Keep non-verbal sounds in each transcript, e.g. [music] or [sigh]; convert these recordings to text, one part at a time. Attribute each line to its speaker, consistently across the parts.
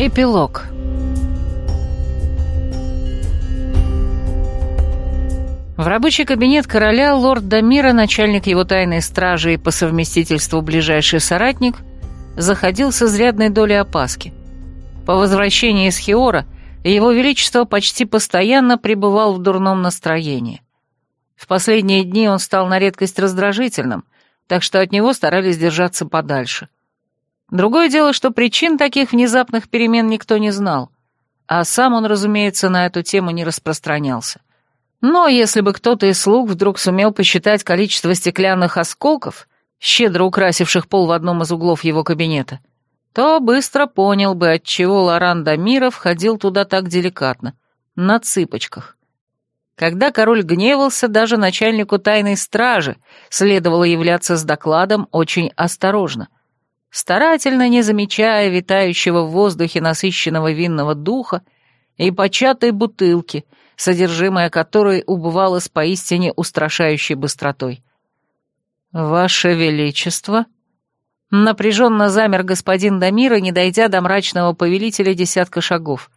Speaker 1: Эпилог В рабочий кабинет короля лорд Дамира, начальник его тайной стражи и по совместительству ближайший соратник, заходил с изрядной долей опаски. По возвращении из Хиора его величество почти постоянно пребывал в дурном настроении. В последние дни он стал на редкость раздражительным, так что от него старались держаться подальше. Другое дело, что причин таких внезапных перемен никто не знал, а сам он, разумеется, на эту тему не распространялся. Но если бы кто-то из слуг вдруг сумел посчитать количество стеклянных осколков, щедро украсивших пол в одном из углов его кабинета, то быстро понял бы, отчего Лоран Дамиров ходил туда так деликатно, на цыпочках. Когда король гневался, даже начальнику тайной стражи следовало являться с докладом очень осторожно — старательно не замечая витающего в воздухе насыщенного винного духа и початой бутылки, содержимое которой убывало с поистине устрашающей быстротой. «Ваше Величество!» Напряженно замер господин Дамира, не дойдя до мрачного повелителя десятка шагов.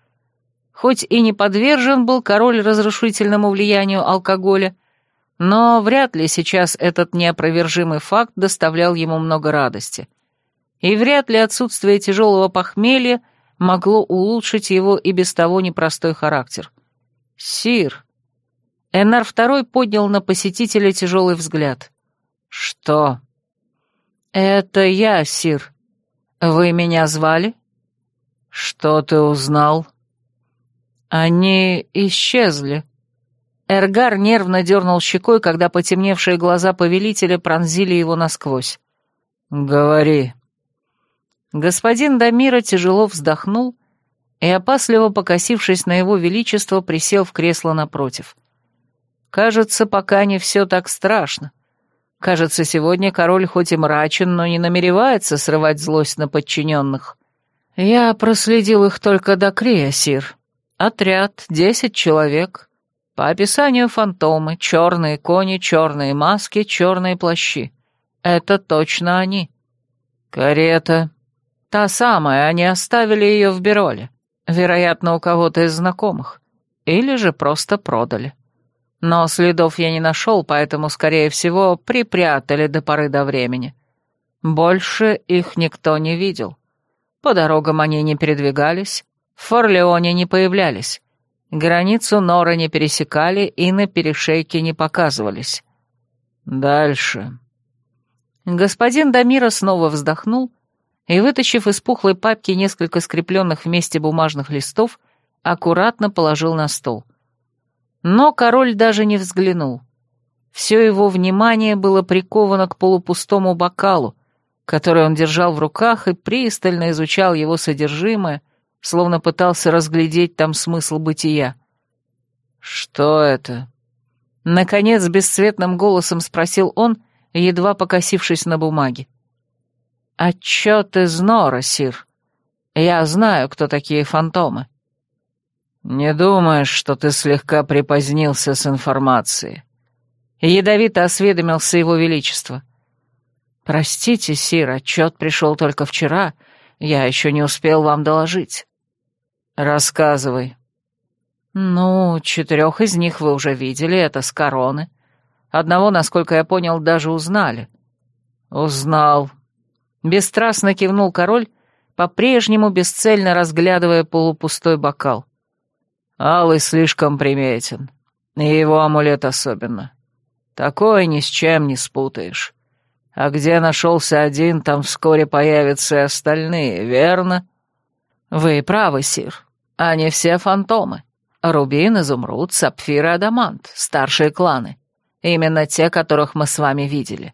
Speaker 1: Хоть и не подвержен был король разрушительному влиянию алкоголя, но вряд ли сейчас этот неопровержимый факт доставлял ему много радости — и вряд ли отсутствие тяжелого похмелья могло улучшить его и без того непростой характер. «Сир!» Энар второй поднял на посетителя тяжелый взгляд. «Что?» «Это я, Сир. Вы меня звали?» «Что ты узнал?» «Они исчезли». Эргар нервно дернул щекой, когда потемневшие глаза повелителя пронзили его насквозь. «Говори». Господин Дамира тяжело вздохнул и, опасливо покосившись на его величество, присел в кресло напротив. Кажется, пока не все так страшно. Кажется, сегодня король хоть и мрачен, но не намеревается срывать злость на подчиненных. Я проследил их только до Крия, сир. Отряд, десять человек. По описанию фантомы, черные кони, черные маски, черные плащи. Это точно они. Карета, Та самая, они оставили ее в Бероле. Вероятно, у кого-то из знакомых. Или же просто продали. Но следов я не нашел, поэтому, скорее всего, припрятали до поры до времени. Больше их никто не видел. По дорогам они не передвигались, в Форлеоне не появлялись. Границу Нора не пересекали и на перешейке не показывались. Дальше. Господин Дамира снова вздохнул и, вытащив из пухлой папки несколько скрепленных вместе бумажных листов, аккуратно положил на стол. Но король даже не взглянул. Все его внимание было приковано к полупустому бокалу, который он держал в руках и пристально изучал его содержимое, словно пытался разглядеть там смысл бытия. «Что это?» Наконец, бесцветным голосом спросил он, едва покосившись на бумаге. «Отчет из Нора, Сир. Я знаю, кто такие фантомы». «Не думаешь, что ты слегка припозднился с информацией?» Ядовито осведомился его величество. «Простите, Сир, отчет пришел только вчера. Я еще не успел вам доложить». «Рассказывай». «Ну, четырех из них вы уже видели, это с короны. Одного, насколько я понял, даже узнали». «Узнал», Бесстрастно кивнул король, по-прежнему бесцельно разглядывая полупустой бокал. Алый слишком приметен, и его амулет особенно. Такое ни с чем не спутаешь. А где нашелся один, там вскоре появятся и остальные, верно? Вы правы, сир. Они все фантомы. Рубин, Изумруд, Сапфир и Адамант, старшие кланы. Именно те, которых мы с вами видели.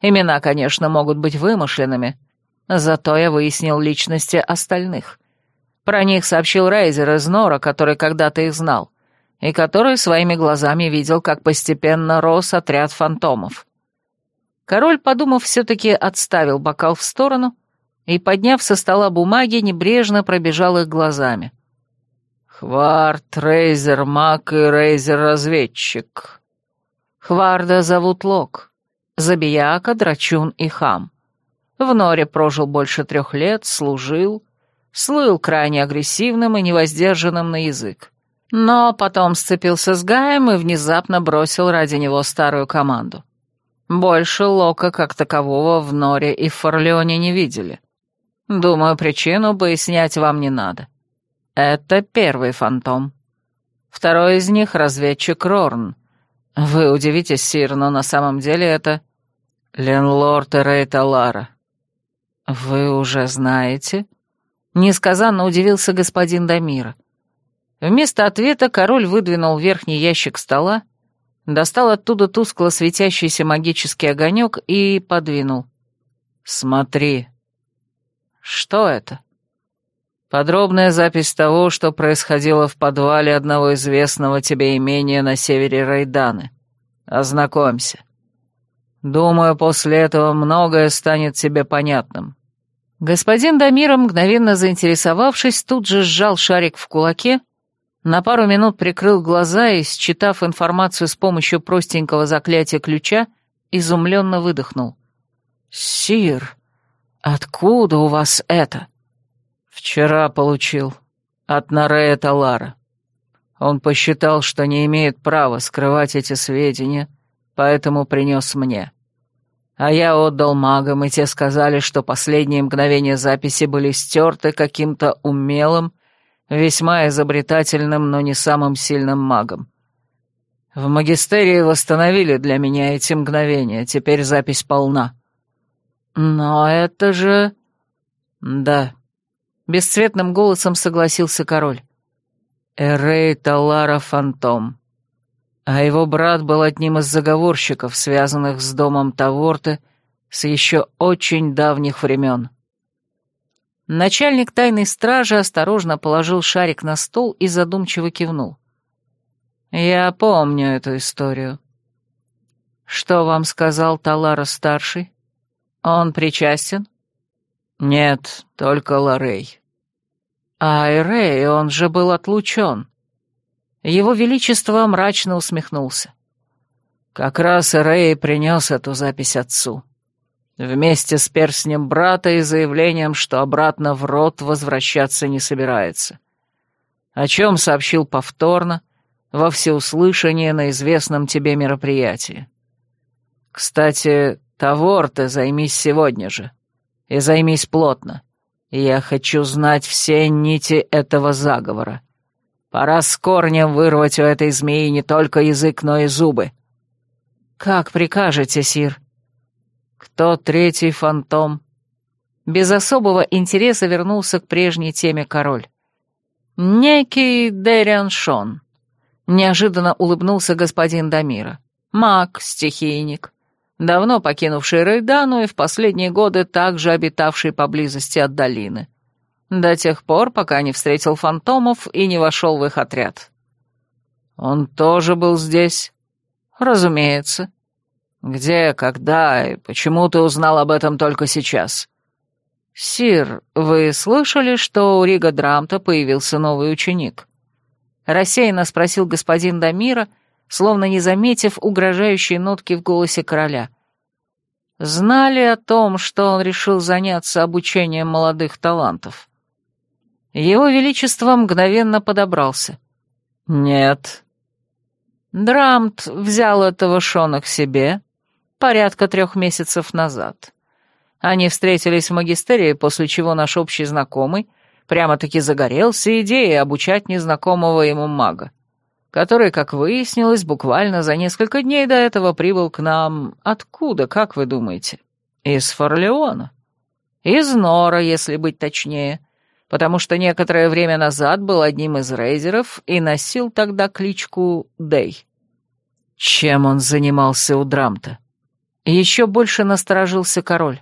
Speaker 1: Имена, конечно, могут быть вымышленными, зато я выяснил личности остальных. Про них сообщил Рейзер из Нора, который когда-то их знал, и который своими глазами видел, как постепенно рос отряд фантомов. Король, подумав, все-таки отставил бокал в сторону и, подняв со стола бумаги, небрежно пробежал их глазами. «Хвард, Рейзер, Мак и Рейзер-разведчик. Хварда зовут Лок. Забияка, Драчун и Хам. В Норе прожил больше трех лет, служил. Слыл крайне агрессивным и невоздержанным на язык. Но потом сцепился с Гаем и внезапно бросил ради него старую команду. Больше Лока как такового в Норе и в Форлеоне не видели. Думаю, причину пояснять вам не надо. Это первый фантом. Второй из них — разведчик Рорн. Вы удивитесь, Сир, но на самом деле это... Ленлорд Эрейта Лара. Вы уже знаете? Несказанно удивился господин Дамира. Вместо ответа король выдвинул верхний ящик стола, достал оттуда тускло светящийся магический огонек и подвинул. «Смотри». «Что это?» «Подробная запись того, что происходило в подвале одного известного тебе имения на севере Райданы. Ознакомься. Думаю, после этого многое станет тебе понятным». Господин Дамира, мгновенно заинтересовавшись, тут же сжал шарик в кулаке, на пару минут прикрыл глаза и, считав информацию с помощью простенького заклятия ключа, изумленно выдохнул. «Сир, откуда у вас это?» «Вчера получил. От Нарея Талара. Он посчитал, что не имеет права скрывать эти сведения, поэтому принес мне. А я отдал магам, и те сказали, что последние мгновения записи были стерты каким-то умелым, весьма изобретательным, но не самым сильным магом. В магистерии восстановили для меня эти мгновения, теперь запись полна. Но это же... Да. Бесцветным голосом согласился король. Эрей Талара Фантом. А его брат был одним из заговорщиков, связанных с домом Таворты с еще очень давних времен. Начальник тайной стражи осторожно положил шарик на стол и задумчиво кивнул. «Я помню эту историю». «Что вам сказал Талара-старший? Он причастен?» «Нет, только Ларей». «А Эрей, он же был отлучен». Его Величество мрачно усмехнулся. «Как раз Эрей принес эту запись отцу». Вместе с перстнем брата и заявлением, что обратно в рот возвращаться не собирается. О чем сообщил повторно, во всеуслышание на известном тебе мероприятии. Кстати, Тавор ты займись сегодня же. И займись плотно. Я хочу знать все нити этого заговора. Пора с корнем вырвать у этой змеи не только язык, но и зубы. Как прикажете, Сир? Кто третий фантом? Без особого интереса вернулся к прежней теме король. Некий Дэриан Шон. Неожиданно улыбнулся господин Дамира. Маг, стихийник. Давно покинувший Рейдану и в последние годы также обитавший поблизости от долины. До тех пор, пока не встретил фантомов и не вошел в их отряд. Он тоже был здесь? Разумеется. «Где, когда и почему ты узнал об этом только сейчас?» «Сир, вы слышали, что у Рига Драмта появился новый ученик?» Рассеянно спросил господин Дамира, словно не заметив угрожающей нотки в голосе короля. «Знали о том, что он решил заняться обучением молодых талантов?» Его Величество мгновенно подобрался. «Нет». Драмт взял этого Шона к себе, порядка трех месяцев назад. Они встретились в магистерии, после чего наш общий знакомый прямо-таки загорелся идеей обучать незнакомого ему мага, который, как выяснилось, буквально за несколько дней до этого прибыл к нам... Откуда, как вы думаете? Из Форлеона. Из Нора, если быть точнее, потому что некоторое время назад был одним из рейзеров и носил тогда кличку Дэй. Чем он занимался у Драмта? Еще больше насторожился король.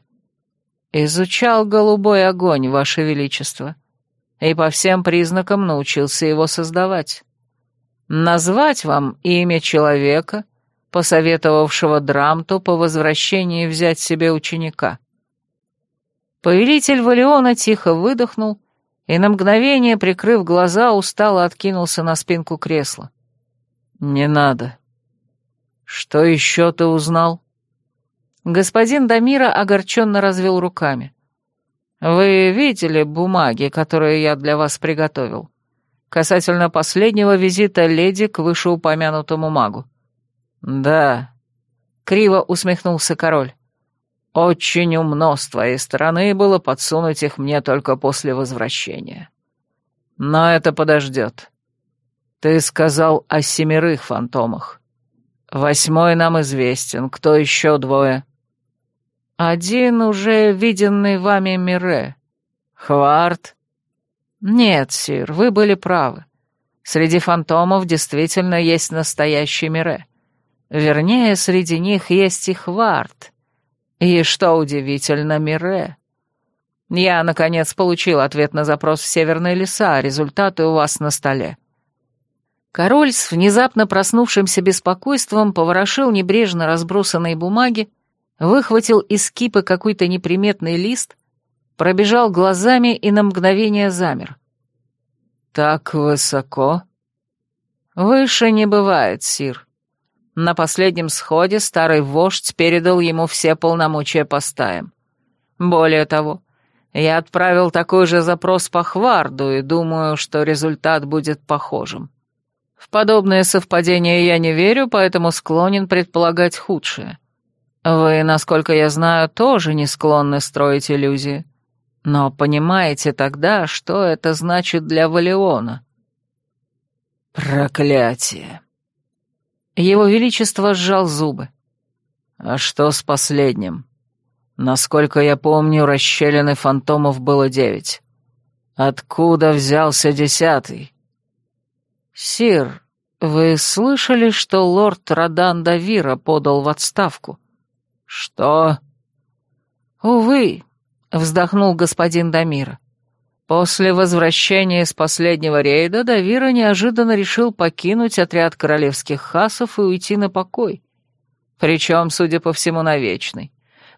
Speaker 1: «Изучал голубой огонь, Ваше Величество, и по всем признакам научился его создавать. Назвать вам имя человека, посоветовавшего Драмту по возвращении взять себе ученика». Повелитель Валиона тихо выдохнул и на мгновение, прикрыв глаза, устало откинулся на спинку кресла. «Не надо. Что еще ты узнал?» Господин Дамира огорченно развел руками. Вы видели бумаги, которые я для вас приготовил? Касательно последнего визита леди к вышеупомянутому магу. Да. Криво усмехнулся король. Очень умно с твоей стороны было подсунуть их мне только после возвращения. Но это подождет. Ты сказал о семерых фантомах. Восьмой нам известен. Кто еще двое? Один уже виденный вами Мире. Хварт? Нет, сир, вы были правы. Среди фантомов действительно есть настоящий Мире. Вернее, среди них есть и Хварт. И, что удивительно, Мире. Я, наконец, получил ответ на запрос в Северные леса, а результаты у вас на столе. Король с внезапно проснувшимся беспокойством поворошил небрежно разбросанные бумаги, выхватил из кипы какой-то неприметный лист, пробежал глазами и на мгновение замер. «Так высоко?» «Выше не бывает, сир. На последнем сходе старый вождь передал ему все полномочия по стаям. Более того, я отправил такой же запрос по Хварду и думаю, что результат будет похожим. В подобные совпадения я не верю, поэтому склонен предполагать худшее. Вы, насколько я знаю, тоже не склонны строить иллюзии. Но понимаете тогда, что это значит для Валиона? Проклятие. Его Величество сжал зубы. А что с последним? Насколько я помню, расщелины фантомов было девять. Откуда взялся десятый? «Сир, вы слышали, что лорд Радан Давира подал в отставку?» «Что?» «Увы», — вздохнул господин Дамир. После возвращения из последнего рейда Давира неожиданно решил покинуть отряд королевских хасов и уйти на покой. Причем, судя по всему, на.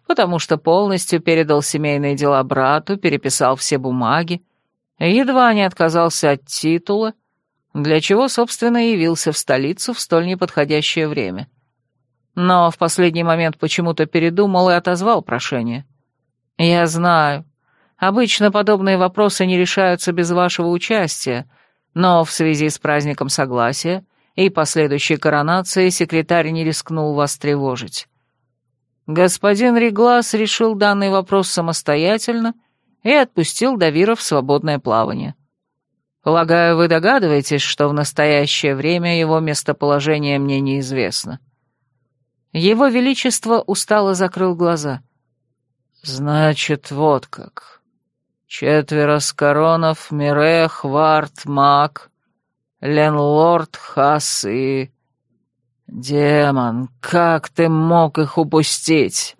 Speaker 1: Потому что полностью передал семейные дела брату, переписал все бумаги, едва не отказался от титула — для чего, собственно, явился в столицу в столь неподходящее время. Но в последний момент почему-то передумал и отозвал прошение. «Я знаю. Обычно подобные вопросы не решаются без вашего участия, но в связи с праздником Согласия и последующей коронацией секретарь не рискнул вас тревожить. Господин Реглас решил данный вопрос самостоятельно и отпустил Давира в свободное плавание. Полагаю, вы догадываетесь, что в настоящее время его местоположение мне неизвестно. Его Величество устало закрыл глаза. Значит, вот как. Четверо скоронов, Мире, Хварт, Мак, Ленлорд, Хас и... Демон, как ты мог их упустить?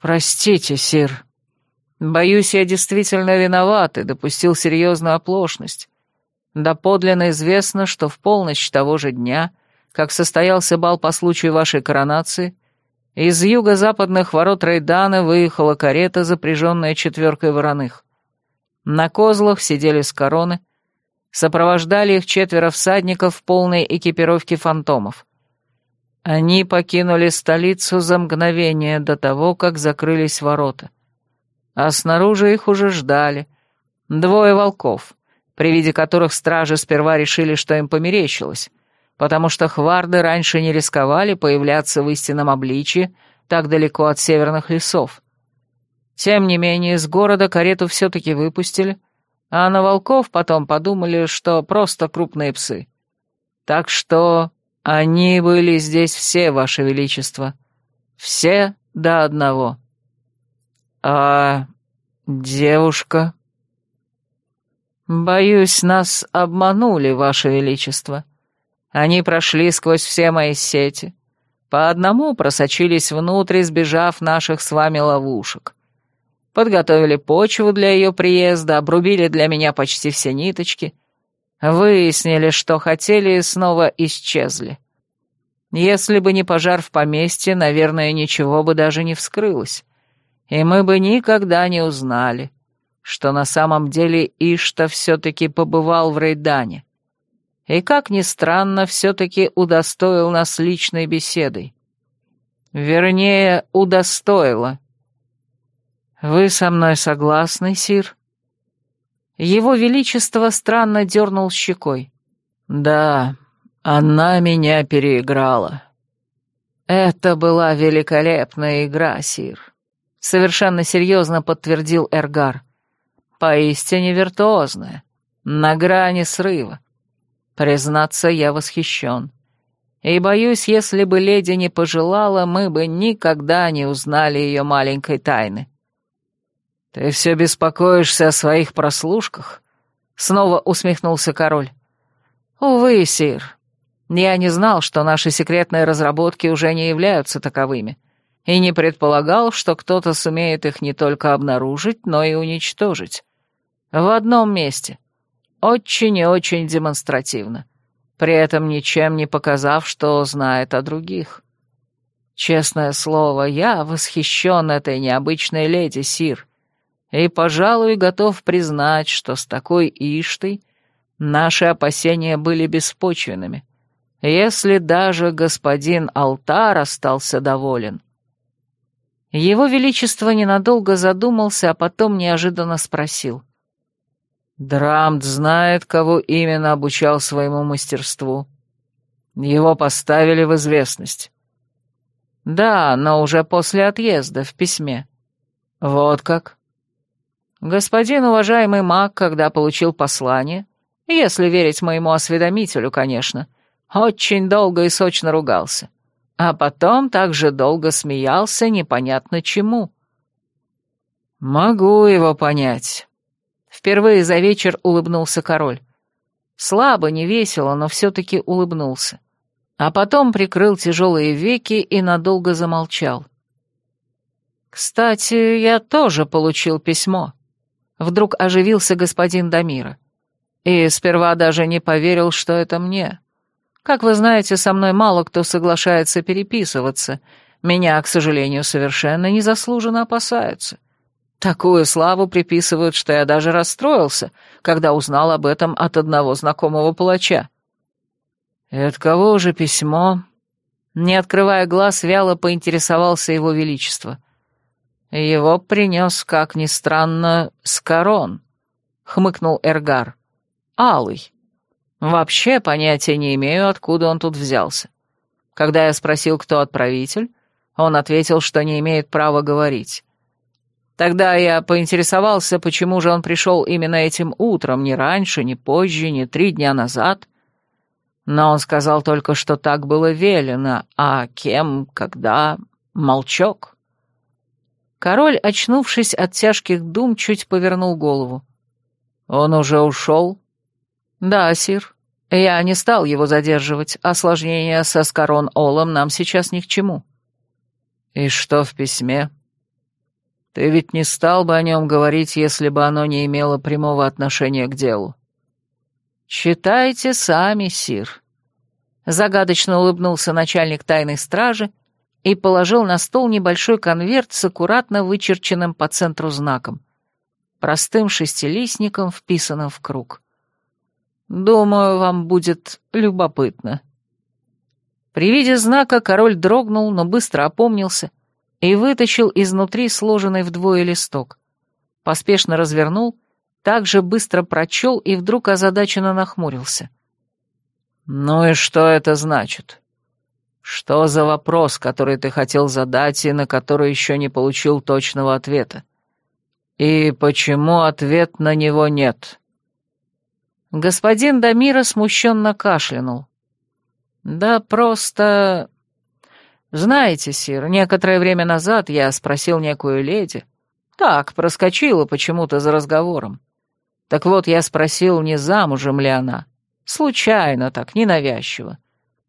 Speaker 1: Простите, сир, Боюсь, я действительно виноват и допустил серьезную оплошность. Доподлинно известно, что в полночь того же дня, как состоялся бал по случаю вашей коронации, из юго-западных ворот Рейдана выехала карета, запряженная четверкой вороных. На козлах сидели с короны, сопровождали их четверо всадников в полной экипировке фантомов. Они покинули столицу за мгновение до того, как закрылись ворота а снаружи их уже ждали. Двое волков, при виде которых стражи сперва решили, что им померещилось, потому что хварды раньше не рисковали появляться в истинном обличье так далеко от северных лесов. Тем не менее, из города карету все-таки выпустили, а на волков потом подумали, что просто крупные псы. Так что они были здесь все, Ваше Величество. Все до одного. «А девушка?» «Боюсь, нас обманули, Ваше Величество. Они прошли сквозь все мои сети. По одному просочились внутрь, сбежав наших с вами ловушек. Подготовили почву для ее приезда, обрубили для меня почти все ниточки, выяснили, что хотели, и снова исчезли. Если бы не пожар в поместье, наверное, ничего бы даже не вскрылось и мы бы никогда не узнали, что на самом деле Ишта все-таки побывал в Рейдане. И, как ни странно, все-таки удостоил нас личной беседой. Вернее, удостоила. «Вы со мной согласны, сир?» Его Величество странно дернул щекой. «Да, она меня переиграла». «Это была великолепная игра, сир», — совершенно серьезно подтвердил Эргар. «Поистине виртуозная, на грани срыва. Признаться, я восхищен. И боюсь, если бы леди не пожелала, мы бы никогда не узнали ее маленькой тайны». «Ты все беспокоишься о своих прослушках?» Снова усмехнулся король. «Увы, сир, я не знал, что наши секретные разработки уже не являются таковыми, и не предполагал, что кто-то сумеет их не только обнаружить, но и уничтожить. В одном месте. Очень и очень демонстративно, при этом ничем не показав, что знает о других. Честное слово, я восхищен этой необычной леди, сир» и, пожалуй, готов признать, что с такой Иштой наши опасения были беспочвенными, если даже господин Алтар остался доволен. Его Величество ненадолго задумался, а потом неожиданно спросил. «Драмт знает, кого именно обучал своему мастерству. Его поставили в известность». «Да, но уже после отъезда, в письме». «Вот как?» Господин уважаемый маг, когда получил послание, если верить моему осведомителю, конечно, очень долго и сочно ругался. А потом также долго смеялся непонятно чему. «Могу его понять». Впервые за вечер улыбнулся король. Слабо, невесело, но все-таки улыбнулся. А потом прикрыл тяжелые веки и надолго замолчал. «Кстати, я тоже получил письмо», Вдруг оживился господин Дамира. И сперва даже не поверил, что это мне. Как вы знаете, со мной мало кто соглашается переписываться. Меня, к сожалению, совершенно незаслуженно опасаются. Такую славу приписывают, что я даже расстроился, когда узнал об этом от одного знакомого палача. «И от кого же письмо?» Не открывая глаз, вяло поинтересовался его величество. «Его принес, как ни странно, Скорон», — хмыкнул Эргар. «Алый. Вообще понятия не имею, откуда он тут взялся. Когда я спросил, кто отправитель, он ответил, что не имеет права говорить. Тогда я поинтересовался, почему же он пришел именно этим утром, не раньше, не позже, не три дня назад. Но он сказал только, что так было велено, а кем, когда — молчок. Король, очнувшись от тяжких дум, чуть повернул голову. «Он уже ушел?» «Да, сир. Я не стал его задерживать. Осложнения со Скорон Олом нам сейчас ни к чему». «И что в письме?» «Ты ведь не стал бы о нем говорить, если бы оно не имело прямого отношения к делу». «Читайте сами, сир». Загадочно улыбнулся начальник тайной стражи, и положил на стол небольшой конверт с аккуратно вычерченным по центру знаком. Простым шестилистником, вписанным в круг. «Думаю, вам будет любопытно». При виде знака король дрогнул, но быстро опомнился и вытащил изнутри сложенный вдвое листок. Поспешно развернул, также быстро прочел и вдруг озадаченно нахмурился. «Ну и что это значит?» Что за вопрос, который ты хотел задать и на который еще не получил точного ответа? И почему ответ на него нет? Господин Дамира смущенно кашлянул. Да просто... Знаете, сир, некоторое время назад я спросил некую леди. Так, проскочила почему-то за разговором. Так вот, я спросил, не замужем ли она. Случайно так, ненавязчиво.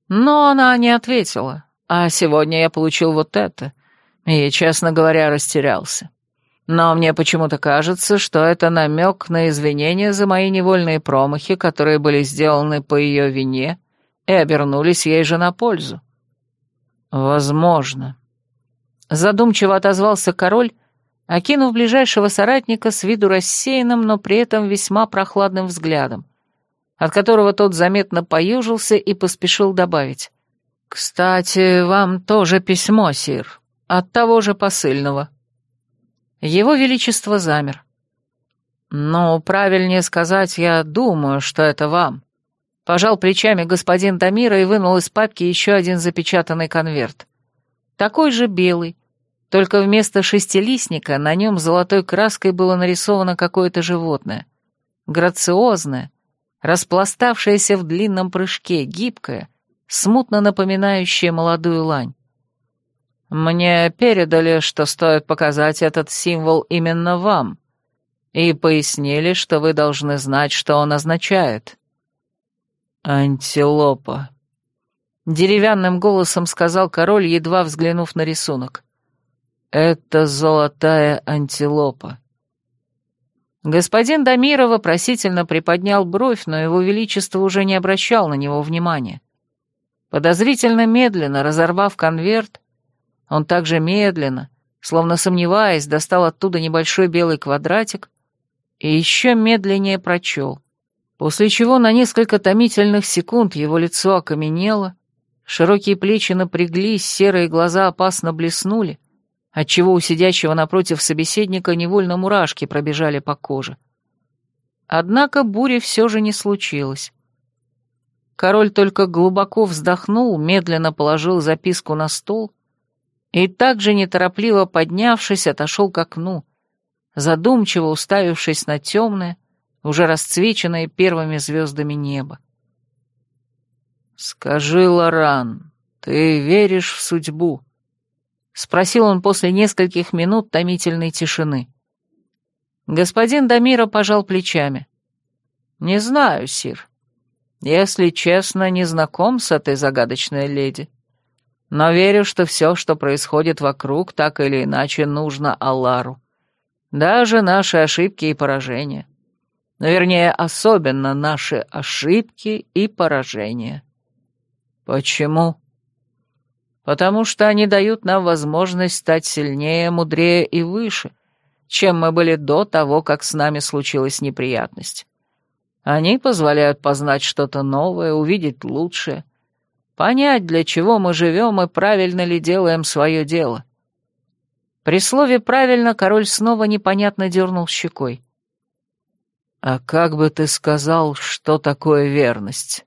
Speaker 1: Но она не ответила, а сегодня я получил вот это, и, честно говоря, растерялся. Но мне почему-то кажется, что это намек на извинения за мои невольные промахи, которые были сделаны по ее вине и обернулись ей же на пользу. Возможно. Задумчиво отозвался король, окинув ближайшего соратника с виду рассеянным, но при этом весьма прохладным взглядом от которого тот заметно поюжился и поспешил добавить. «Кстати, вам тоже письмо, сир, от того же посыльного». Его Величество замер. «Ну, правильнее сказать, я думаю, что это вам». Пожал плечами господин Дамира и вынул из папки еще один запечатанный конверт. Такой же белый, только вместо шестилистника на нем золотой краской было нарисовано какое-то животное. Грациозное, распластавшееся в длинном прыжке, гибкое, смутно напоминающее молодую лань. «Мне передали, что стоит показать этот символ именно вам», и пояснили, что вы должны знать, что он означает». «Антилопа», — деревянным голосом сказал король, едва взглянув на рисунок. «Это золотая антилопа». Господин Дамиров вопросительно приподнял бровь, но его величество уже не обращал на него внимания. Подозрительно медленно разорвав конверт, он также медленно, словно сомневаясь, достал оттуда небольшой белый квадратик и еще медленнее прочел, после чего на несколько томительных секунд его лицо окаменело, широкие плечи напряглись, серые глаза опасно блеснули, отчего у сидящего напротив собеседника невольно мурашки пробежали по коже. Однако бури все же не случилось. Король только глубоко вздохнул, медленно положил записку на стол и также неторопливо поднявшись, отошел к окну, задумчиво уставившись на темное, уже расцвеченное первыми звездами небо. «Скажи, Лоран, ты веришь в судьбу?» — спросил он после нескольких минут томительной тишины. Господин Дамира пожал плечами. «Не знаю, Сир. Если честно, не знаком с этой загадочной леди. Но верю, что все, что происходит вокруг, так или иначе нужно Аллару. Даже наши ошибки и поражения. Но, вернее, особенно наши ошибки и поражения. Почему? Потому что они дают нам возможность стать сильнее, мудрее и выше, чем мы были до того, как с нами случилась неприятность. Они позволяют познать что-то новое, увидеть лучшее, понять, для чего мы живем и правильно ли делаем свое дело. При слове «правильно» король снова непонятно дернул щекой. «А как бы ты сказал, что такое верность?»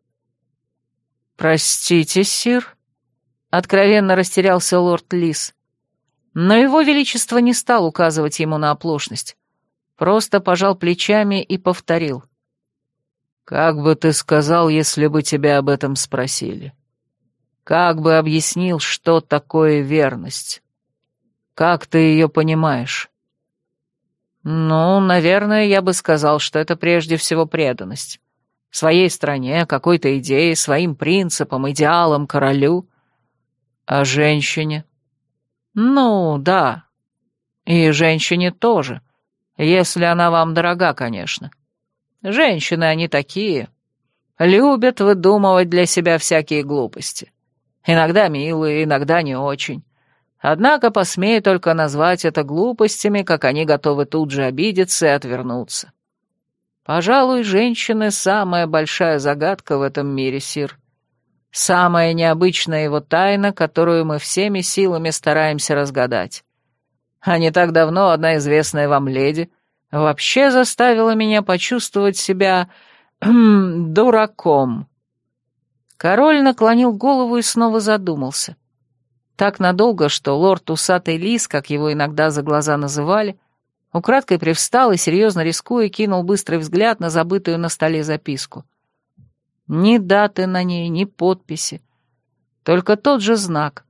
Speaker 1: «Простите, сир», — откровенно растерялся лорд Лис. Но его величество не стал указывать ему на оплошность. Просто пожал плечами и повторил. «Как бы ты сказал, если бы тебя об этом спросили? Как бы объяснил, что такое верность?» Как ты ее понимаешь?» «Ну, наверное, я бы сказал, что это прежде всего преданность. Своей стране, какой-то идее, своим принципам, идеалам, королю. А женщине?» «Ну, да. И женщине тоже, если она вам дорога, конечно. Женщины они такие. Любят выдумывать для себя всякие глупости. Иногда милые, иногда не очень. Однако посмею только назвать это глупостями, как они готовы тут же обидеться и отвернуться. Пожалуй, женщины — самая большая загадка в этом мире, Сир. Самая необычная его тайна, которую мы всеми силами стараемся разгадать. А не так давно одна известная вам леди вообще заставила меня почувствовать себя [clears throat] дураком. Король наклонил голову и снова задумался. Так надолго, что лорд Усатый Лис, как его иногда за глаза называли, украдкой привстал и, серьезно рискуя, кинул быстрый взгляд на забытую на столе записку. Ни даты на ней, ни подписи. Только тот же знак.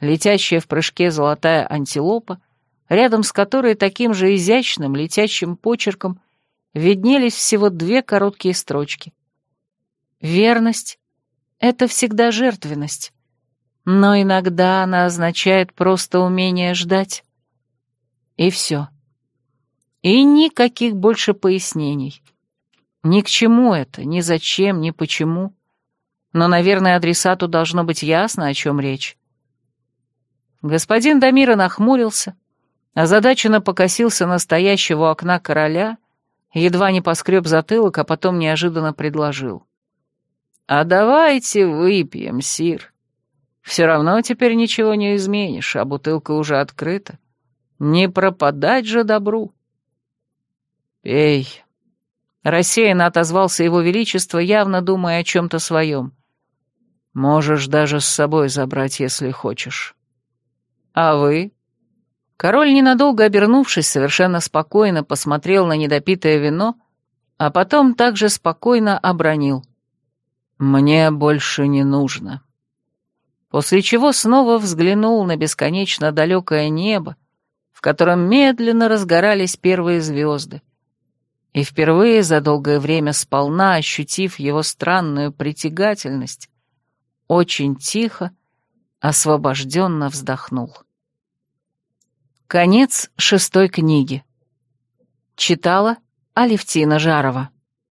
Speaker 1: Летящая в прыжке золотая антилопа, рядом с которой таким же изящным летящим почерком виднелись всего две короткие строчки. «Верность — это всегда жертвенность но иногда она означает просто умение ждать. И все. И никаких больше пояснений. Ни к чему это, ни зачем, ни почему. Но, наверное, адресату должно быть ясно, о чем речь. Господин Дамира нахмурился, озадаченно покосился на стоящего окна короля, едва не поскреб затылок, а потом неожиданно предложил. «А давайте выпьем, сир». Все равно теперь ничего не изменишь, а бутылка уже открыта. Не пропадать же добру. «Пей», — рассеянно отозвался его величество, явно думая о чем-то своем. «Можешь даже с собой забрать, если хочешь». «А вы?» Король, ненадолго обернувшись, совершенно спокойно посмотрел на недопитое вино, а потом также спокойно обронил. «Мне больше не нужно». После чего снова взглянул на бесконечно далекое небо, в котором медленно разгорались первые звезды, и впервые за долгое время сполна ощутив его странную притягательность, очень тихо, освобожденно вздохнул. Конец шестой книги. Читала Алевтина Жарова.